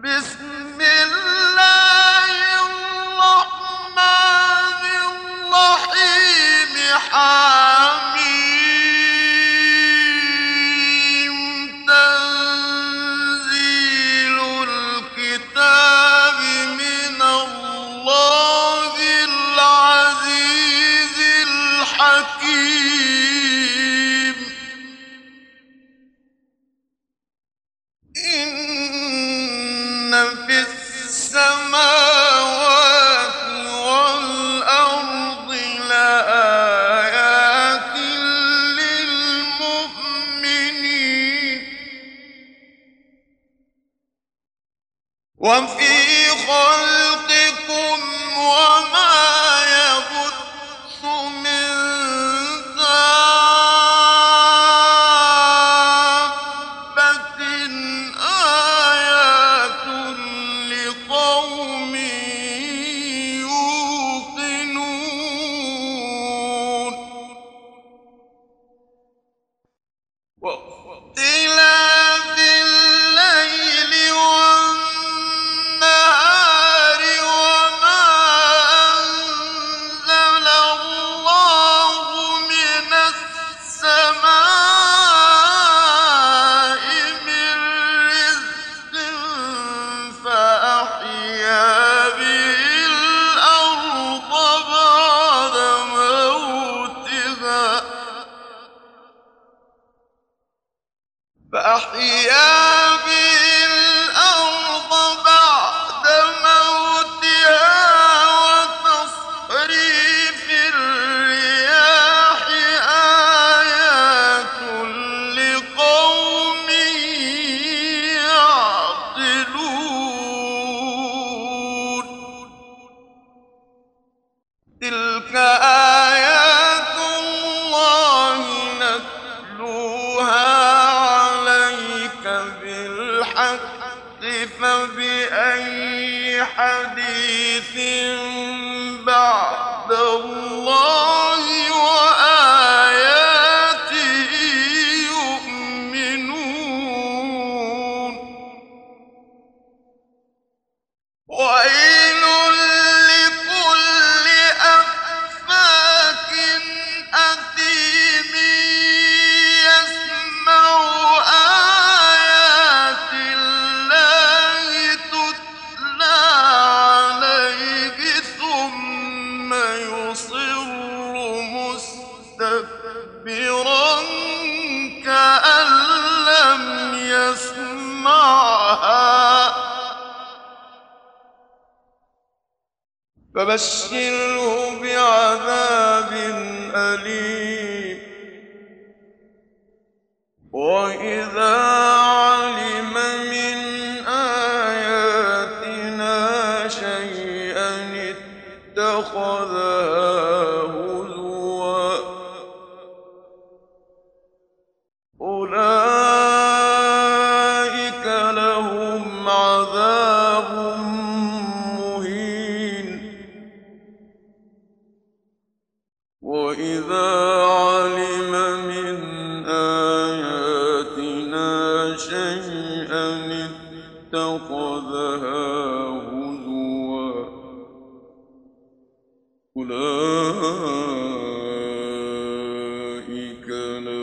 Miss وفي خلق وبشر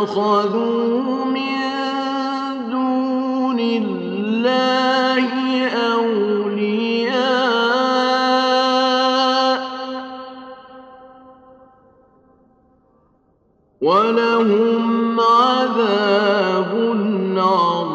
اتخذوا من دون الله أولياء ولهم عذاب عظيم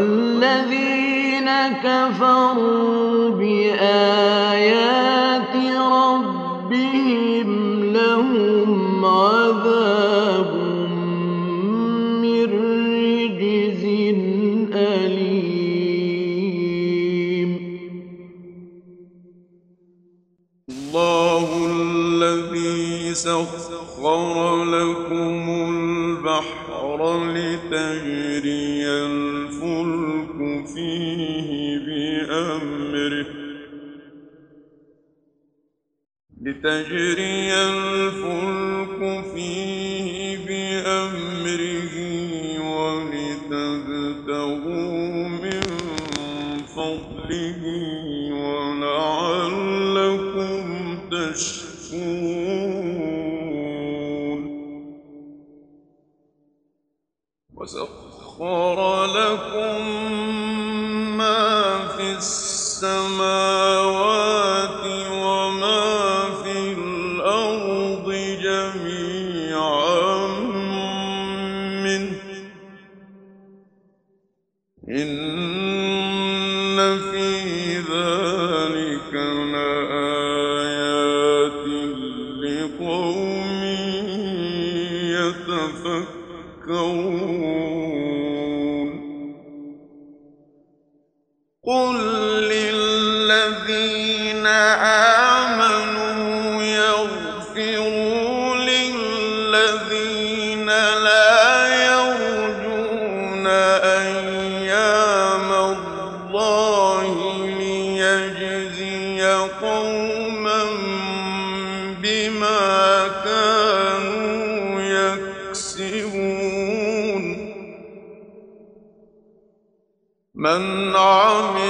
والذين كفروا بآيات ربهم لهم عذاب من رجز أليم. الله الذي سخر لكم البحر لتجري البحر فيه بأمره. لتجري الفلك فيه بأمره ولتبتغوا من فضله ولعلكم تشكرون. وسخر لكم السماء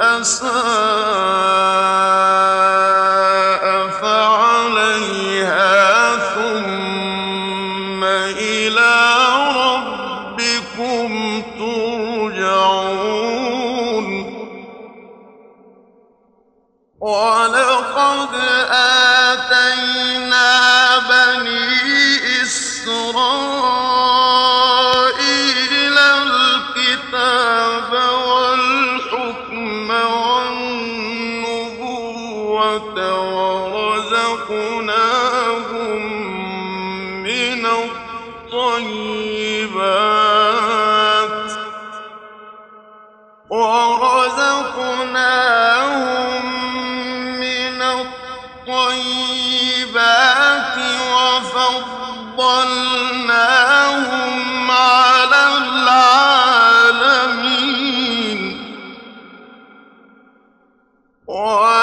أساء وَ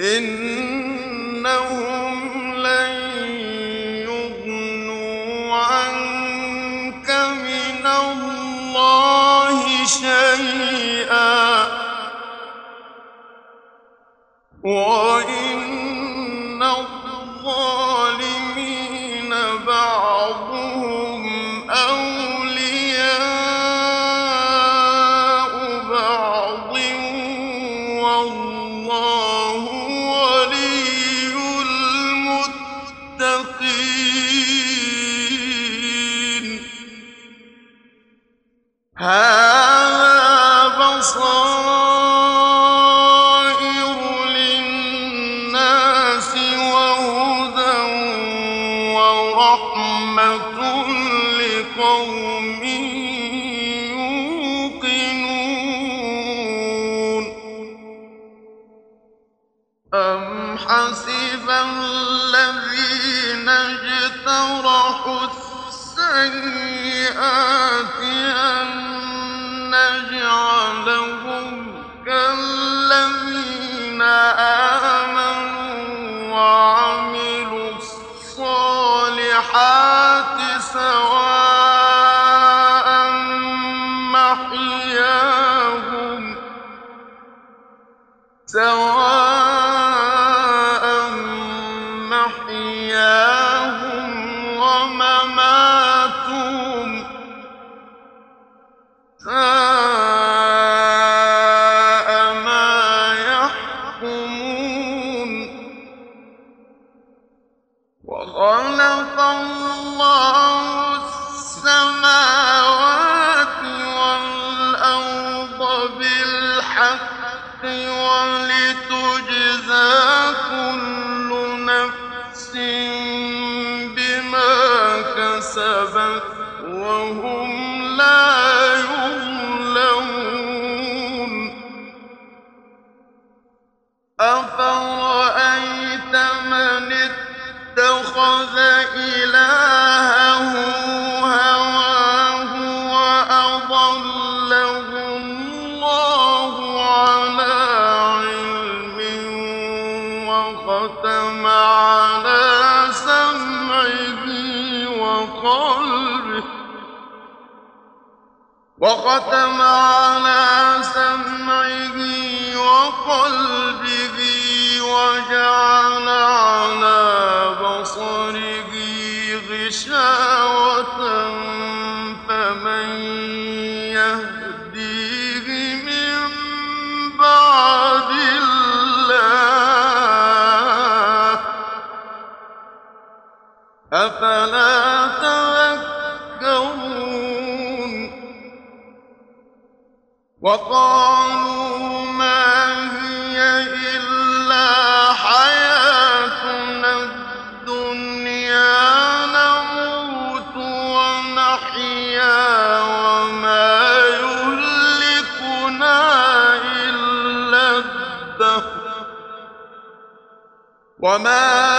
إنهم لن يغنوا عنك من الله شيئا. وإن هذا بصائر ولتجزى وختم على سمعه وقلبه وجعل وقالوا ما هي إلا حياتنا الدنيا نموت ونحيا وما يهلكنا إلا الدهر. وما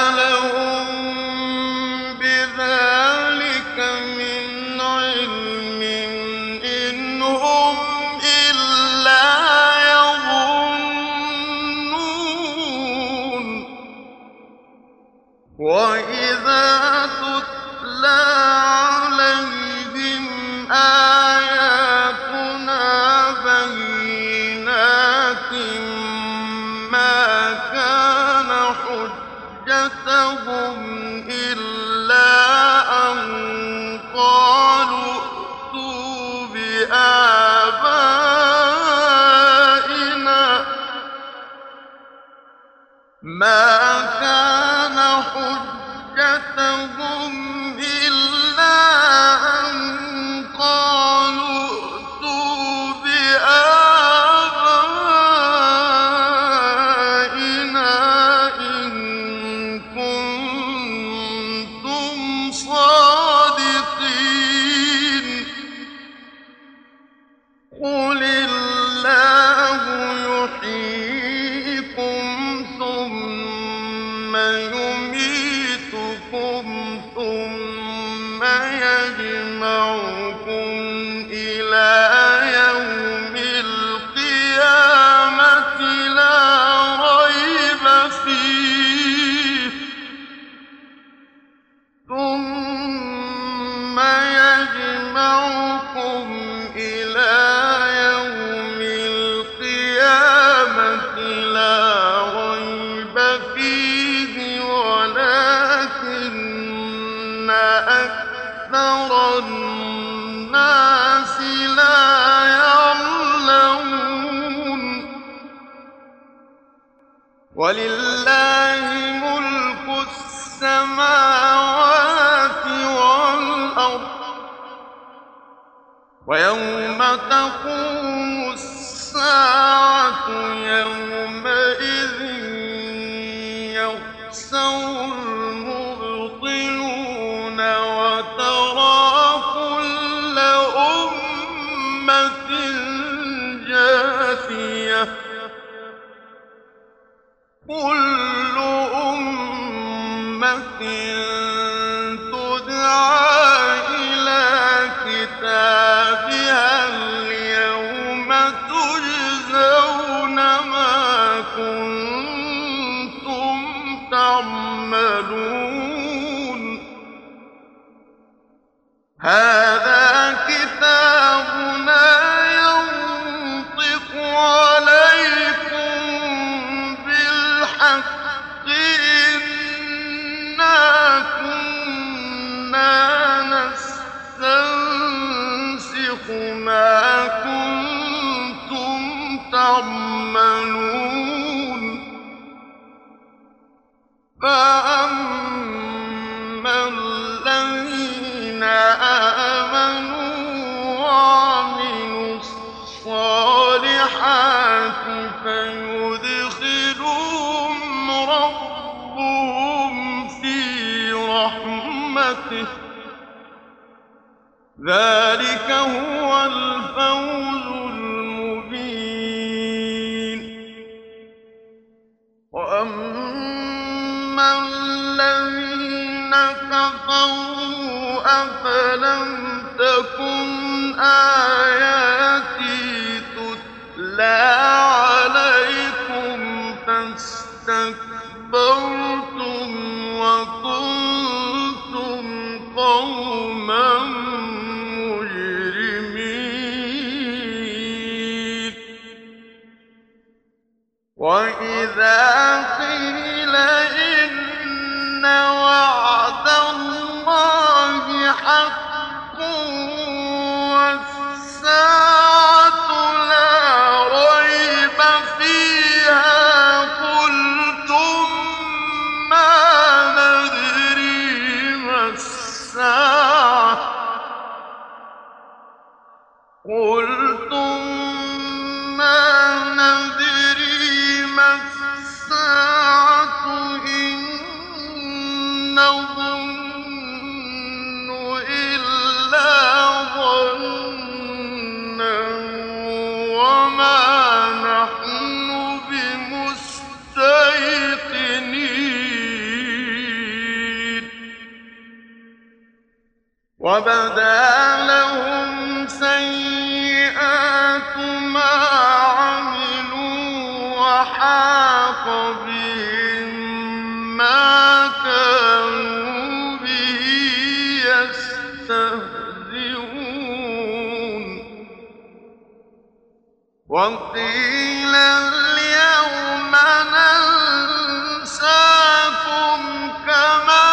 ما ولله ملك السماوات والأرض. ويوم تقوم الساعة يومئذ يخسر ذلك هو الفوز المبين. وأما الذين كفروا أفلم تكن آياتي تتلى وبدا لهم سيئات ما عملوا وحاق بهم ما كانوا به يستهزئون. وقيل اليوم ننساكم كما